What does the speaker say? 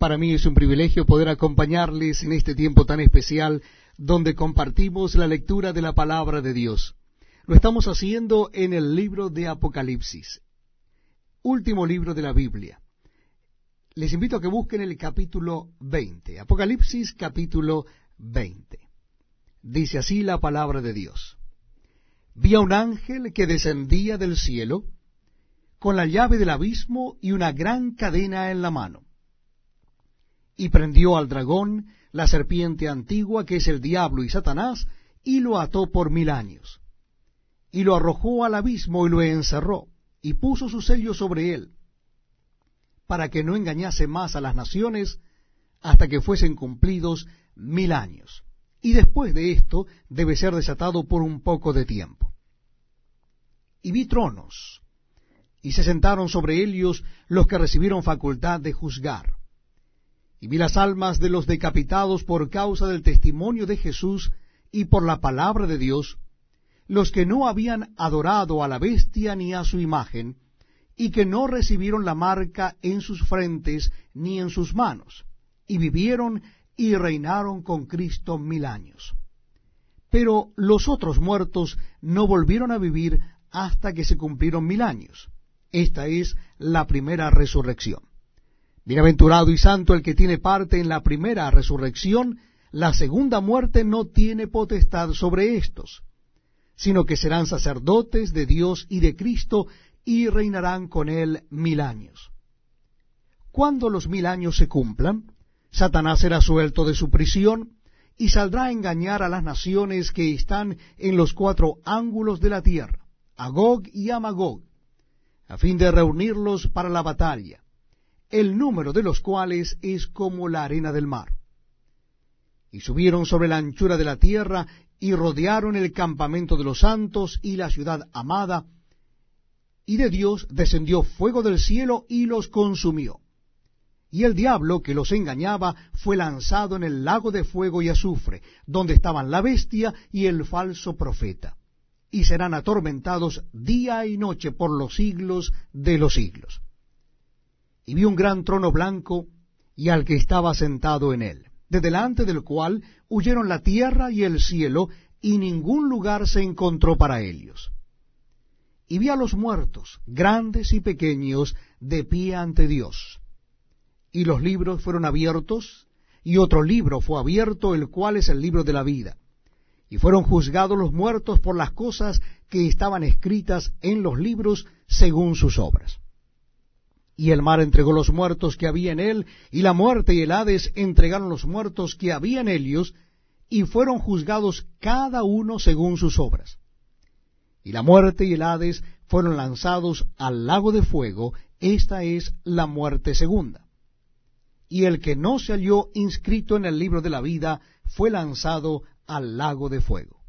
Para mí es un privilegio poder acompañarles en este tiempo tan especial donde compartimos la lectura de la palabra de Dios. Lo estamos haciendo en el libro de Apocalipsis, último libro de la Biblia. Les invito a que busquen el capítulo 20, Apocalipsis capítulo 20. Dice así la palabra de Dios. Vi a un ángel que descendía del cielo con la llave del abismo y una gran cadena en la mano y prendió al dragón, la serpiente antigua, que es el diablo y Satanás, y lo ató por mil años. Y lo arrojó al abismo y lo encerró, y puso su sello sobre él, para que no engañase más a las naciones hasta que fuesen cumplidos mil años. Y después de esto debe ser desatado por un poco de tiempo. Y vi tronos, y se sentaron sobre ellos los que recibieron facultad de juzgar y vi las almas de los decapitados por causa del testimonio de Jesús y por la palabra de Dios, los que no habían adorado a la bestia ni a su imagen, y que no recibieron la marca en sus frentes ni en sus manos, y vivieron y reinaron con Cristo mil años. Pero los otros muertos no volvieron a vivir hasta que se cumplieron mil años. Esta es la primera resurrección. Bienaventurado y santo el que tiene parte en la primera resurrección, la segunda muerte no tiene potestad sobre éstos, sino que serán sacerdotes de Dios y de Cristo y reinarán con él mil años. Cuando los mil años se cumplan, Satanás será suelto de su prisión y saldrá a engañar a las naciones que están en los cuatro ángulos de la tierra, a Gog y a Magog, a fin de reunirlos para la batalla el número de los cuales es como la arena del mar. Y subieron sobre la anchura de la tierra y rodearon el campamento de los santos y la ciudad amada, y de Dios descendió fuego del cielo y los consumió. Y el diablo que los engañaba fue lanzado en el lago de fuego y azufre, donde estaban la bestia y el falso profeta, y serán atormentados día y noche por los siglos de los siglos y vi un gran trono blanco y al que estaba sentado en él, de delante del cual huyeron la tierra y el cielo, y ningún lugar se encontró para ellos. Y vi a los muertos, grandes y pequeños, de pie ante Dios. Y los libros fueron abiertos, y otro libro fue abierto, el cual es el libro de la vida. Y fueron juzgados los muertos por las cosas que estaban escritas en los libros según sus obras. Y el mar entregó los muertos que había en él, y la muerte y el Hades entregaron los muertos que había en ellos, y fueron juzgados cada uno según sus obras. Y la muerte y el Hades fueron lanzados al lago de fuego, esta es la muerte segunda. Y el que no se halló inscrito en el libro de la vida fue lanzado al lago de fuego.